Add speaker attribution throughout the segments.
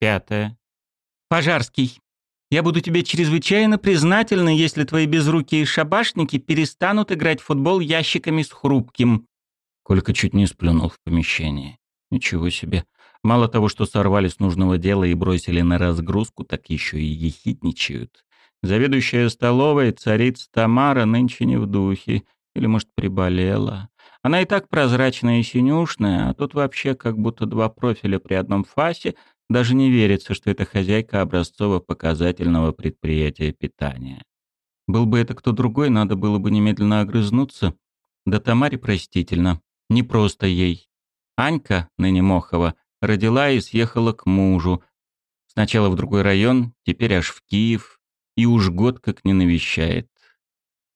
Speaker 1: Пятое. Пожарский. Я буду тебе чрезвычайно признательна, если твои безрукие шабашники перестанут играть в футбол ящиками с хрупким. Колька чуть не сплюнул в помещении. Ничего себе. Мало того, что сорвали с нужного дела и бросили на разгрузку, так еще и ехидничают. Заведующая столовой, царица Тамара, нынче не в духе. Или, может, приболела. Она и так прозрачная и синюшная, а тут вообще как будто два профиля при одном фасе, даже не верится, что это хозяйка образцово-показательного предприятия питания. Был бы это кто другой, надо было бы немедленно огрызнуться. Да Тамаре простительно. Не просто ей. Анька, ныне Мохова, родила и съехала к мужу. Сначала в другой район, теперь аж в Киев. И уж год как не навещает.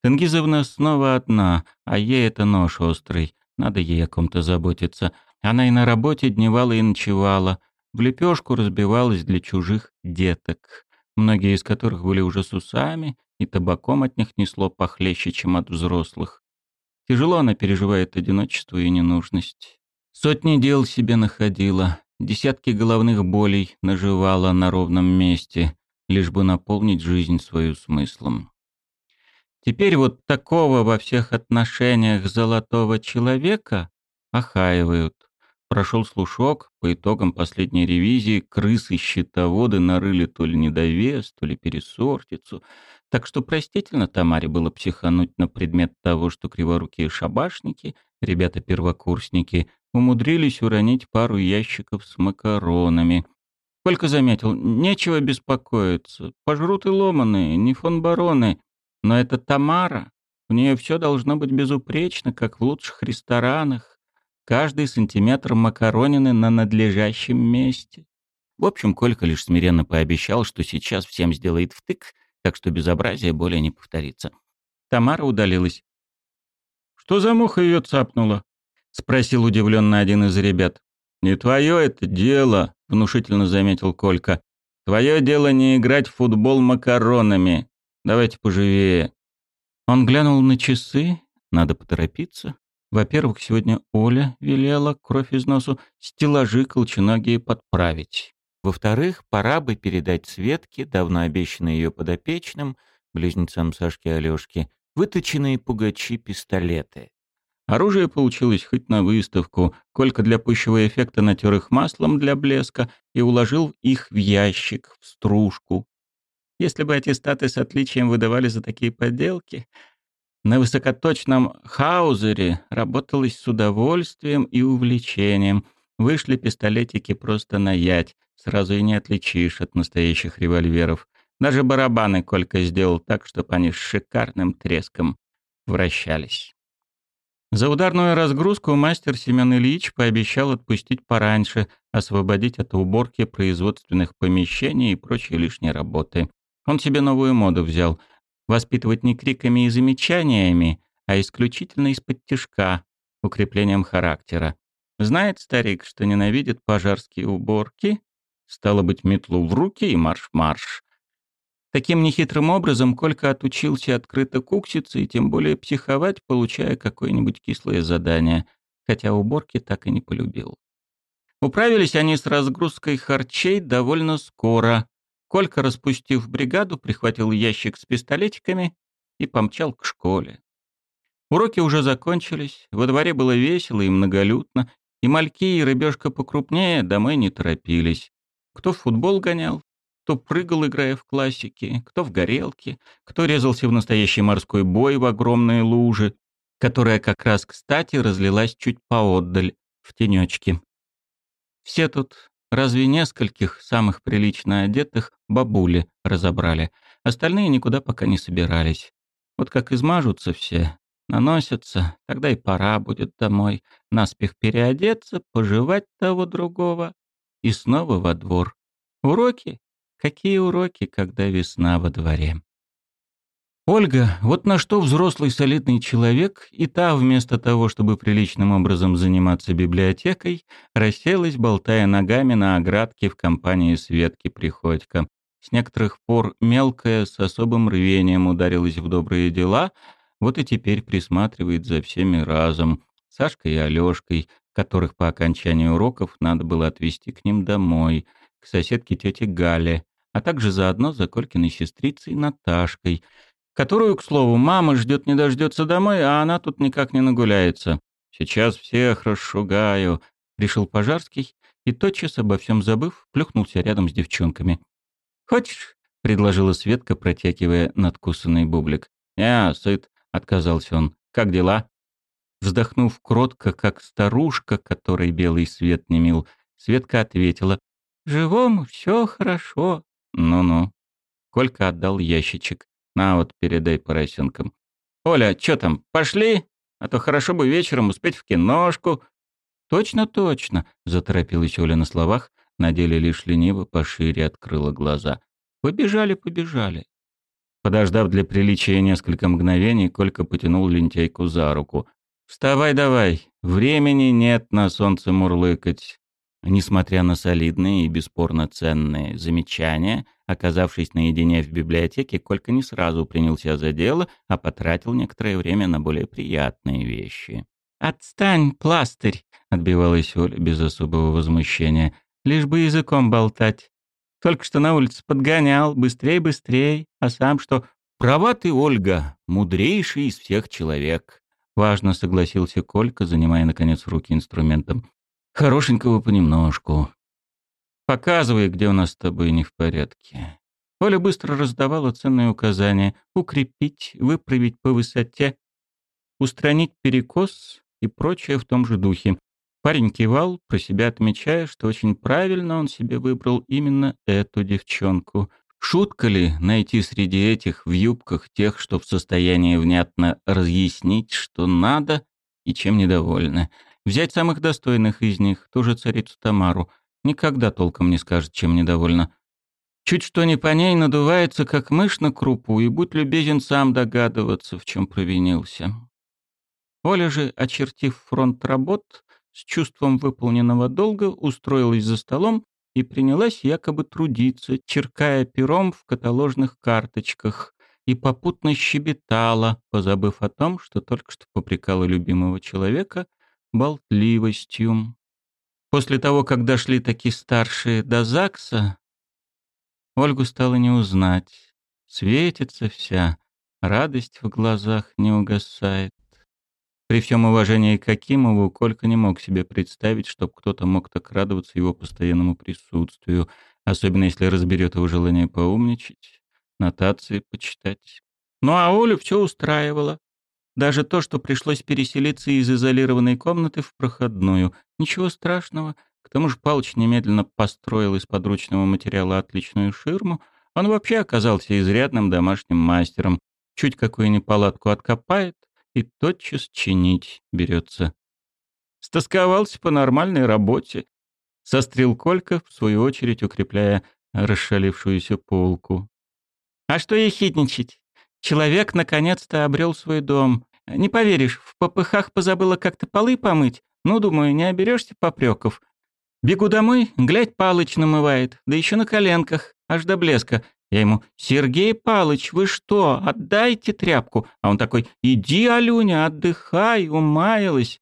Speaker 1: Тенгизовна снова одна, а ей это нож острый. Надо ей о ком-то заботиться. Она и на работе дневала и ночевала в лепешку разбивалась для чужих деток, многие из которых были уже с усами, и табаком от них несло похлеще, чем от взрослых. Тяжело она переживает одиночество и ненужность. Сотни дел себе находила, десятки головных болей наживала на ровном месте, лишь бы наполнить жизнь свою смыслом. Теперь вот такого во всех отношениях золотого человека охаивают. Прошел слушок, по итогам последней ревизии крысы-щитоводы нарыли то ли недовес, то ли пересортицу. Так что простительно Тамаре было психануть на предмет того, что криворукие шабашники, ребята-первокурсники, умудрились уронить пару ящиков с макаронами. Только заметил, нечего беспокоиться, пожрут и ломаные, не фон бароны. Но это Тамара, у нее все должно быть безупречно, как в лучших ресторанах каждый сантиметр макаронины на надлежащем месте. В общем, Колька лишь смиренно пообещал, что сейчас всем сделает втык, так что безобразие более не повторится. Тамара удалилась. «Что за муха ее цапнула?» — спросил удивленно один из ребят. «Не твое это дело», — внушительно заметил Колька. «Твое дело не играть в футбол макаронами. Давайте поживее». Он глянул на часы, надо поторопиться. Во-первых, сегодня Оля велела кровь из носу стеллажи колченогие подправить. Во-вторых, пора бы передать Светке, давно обещанной ее подопечным, близнецам Сашки и Алёшки, выточенные пугачи-пистолеты. Оружие получилось хоть на выставку, Колька для пущего эффекта натер их маслом для блеска и уложил их в ящик, в стружку. Если бы аттестаты с отличием выдавали за такие подделки, на высокоточном хаузере работалось с удовольствием и увлечением. Вышли пистолетики просто на ять, сразу и не отличишь от настоящих револьверов. Даже барабаны Колька сделал так, чтобы они с шикарным треском вращались. За ударную разгрузку мастер Семен Ильич пообещал отпустить пораньше, освободить от уборки производственных помещений и прочей лишней работы. Он себе новую моду взял — воспитывать не криками и замечаниями, а исключительно из-под тяжка, укреплением характера. Знает старик, что ненавидит пожарские уборки, стало быть, метлу в руки и марш-марш. Таким нехитрым образом Колька отучился открыто кукситься и тем более психовать, получая какое-нибудь кислое задание, хотя уборки так и не полюбил. Управились они с разгрузкой харчей довольно скоро. Колька, распустив бригаду, прихватил ящик с пистолетиками и помчал к школе. Уроки уже закончились, во дворе было весело и многолюдно, и мальки и рыбешка покрупнее домой не торопились. Кто в футбол гонял, кто прыгал, играя в классики, кто в горелке, кто резался в настоящий морской бой в огромные лужи, которая как раз кстати разлилась чуть поотдаль, в тенечке. Все тут Разве нескольких, самых прилично одетых, бабули разобрали. Остальные никуда пока не собирались. Вот как измажутся все, наносятся, тогда и пора будет домой. Наспех переодеться, пожевать того другого и снова во двор. Уроки? Какие уроки, когда весна во дворе? Ольга, вот на что взрослый солидный человек, и та вместо того, чтобы приличным образом заниматься библиотекой, расселась, болтая ногами на оградке в компании Светки Приходько. С некоторых пор мелкая с особым рвением ударилась в добрые дела, вот и теперь присматривает за всеми разом, Сашкой и Алёшкой, которых по окончании уроков надо было отвезти к ним домой. к соседке тете Гале, а также заодно за Колькиной сестрицей Наташкой, которую, к слову, мама ждет не дождется домой, а она тут никак не нагуляется. «Сейчас всех расшугаю», — решил Пожарский, и, тотчас обо всем забыв, плюхнулся рядом с девчонками. «Хочешь?» — предложила Светка, протягивая надкусанный бублик. «Я сыт», — отказался он. «Как дела?» Вздохнув кротко, как старушка, которой белый свет не мил, Светка ответила. «Живому все хорошо». «Ну-ну». Колька отдал ящичек. «На вот, передай поросенкам». «Оля, что там, пошли? А то хорошо бы вечером успеть в киношку». «Точно, точно», — заторопилась Оля на словах, на деле лишь лениво пошире открыла глаза. «Побежали, побежали». Подождав для приличия несколько мгновений, Колька потянул лентяйку за руку. «Вставай давай, времени нет на солнце мурлыкать». Несмотря на солидные и бесспорно ценные замечания, оказавшись наедине в библиотеке, Колька не сразу принялся за дело, а потратил некоторое время на более приятные вещи. «Отстань, пластырь!» — отбивалась Оля без особого возмущения. «Лишь бы языком болтать. Только что на улице подгонял, быстрей, быстрей, а сам что...» «Права ты, Ольга, мудрейший из всех человек», — важно согласился Колька, занимая, наконец, руки инструментом. «Хорошенького понемножку. Показывай, где у нас с тобой не в порядке». Оля быстро раздавала ценные указания — укрепить, выправить по высоте, устранить перекос и прочее в том же духе. Парень кивал, про себя отмечая, что очень правильно он себе выбрал именно эту девчонку. Шутка ли найти среди этих в юбках тех, что в состоянии внятно разъяснить, что надо и чем недовольны? Взять самых достойных из них, ту же царицу Тамару, никогда толком не скажет, чем недовольна. Чуть что не по ней надувается, как мышь на крупу, и будь любезен сам догадываться, в чем провинился. Оля же, очертив фронт работ, с чувством выполненного долга устроилась за столом и принялась якобы трудиться, черкая пером в каталожных карточках, и попутно щебетала, позабыв о том, что только что попрекала любимого человека болтливостью. После того, как дошли такие старшие до ЗАГСа, Ольгу стало не узнать. Светится вся, радость в глазах не угасает. При всем уважении к Акимову, Колька не мог себе представить, чтобы кто-то мог так радоваться его постоянному присутствию, особенно если разберет его желание поумничать, нотации почитать. Ну а Олю все устраивало. Даже то, что пришлось переселиться из изолированной комнаты в проходную. Ничего страшного. К тому же Палыч немедленно построил из подручного материала отличную ширму. Он вообще оказался изрядным домашним мастером. Чуть какую неполадку откопает, и тотчас чинить берется. Стосковался по нормальной работе. Сострил Колька, в свою очередь укрепляя расшалившуюся полку. А что ехидничать? Человек наконец-то обрел свой дом. Не поверишь, в попыхах позабыла как-то полы помыть. Ну, думаю, не оберешься попреков. Бегу домой, глядь, Палыч намывает, да еще на коленках, аж до блеска. Я ему, Сергей Палыч, вы что, отдайте тряпку. А он такой, иди, Алюня, отдыхай, умаялась.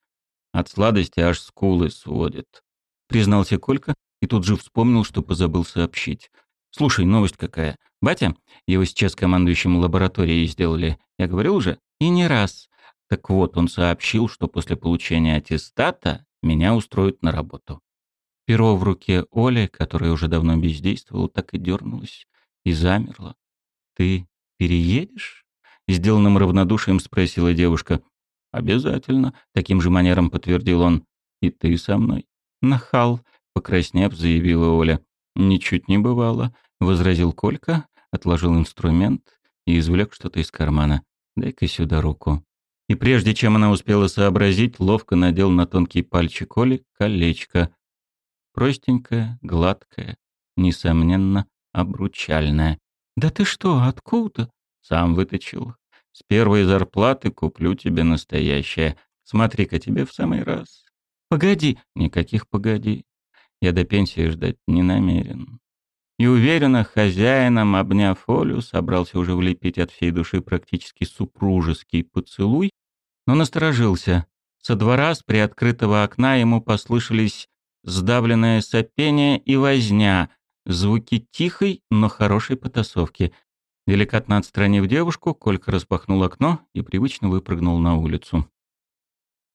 Speaker 1: От сладости аж скулы сводит. Признался Колька и тут же вспомнил, что позабыл сообщить. Слушай, новость какая. Батя, его сейчас командующим лабораторией сделали. Я говорил уже? И не раз. Так вот, он сообщил, что после получения аттестата меня устроят на работу. Перо в руке Оли, которая уже давно бездействовала, так и дернулось и замерла. «Ты переедешь?» — сделанным равнодушием спросила девушка. «Обязательно», — таким же манером подтвердил он. «И ты со мной». «Нахал», — покраснев, заявила Оля. «Ничуть не бывало», — возразил Колька, отложил инструмент и извлек что-то из кармана. «Дай-ка сюда руку». И прежде чем она успела сообразить, ловко надел на тонкий пальчик Оли колечко. Простенькое, гладкое, несомненно, обручальное. «Да ты что, откуда?» «Сам выточил. С первой зарплаты куплю тебе настоящее. Смотри-ка, тебе в самый раз». «Погоди». «Никаких погоди. Я до пенсии ждать не намерен». И уверенно, хозяином, обняв Олю, собрался уже влепить от всей души практически супружеский поцелуй, но насторожился. Со двора с приоткрытого окна ему послышались сдавленное сопение и возня — Звуки тихой, но хорошей потасовки. Деликатно отстранив девушку, Колька распахнул окно и привычно выпрыгнул на улицу.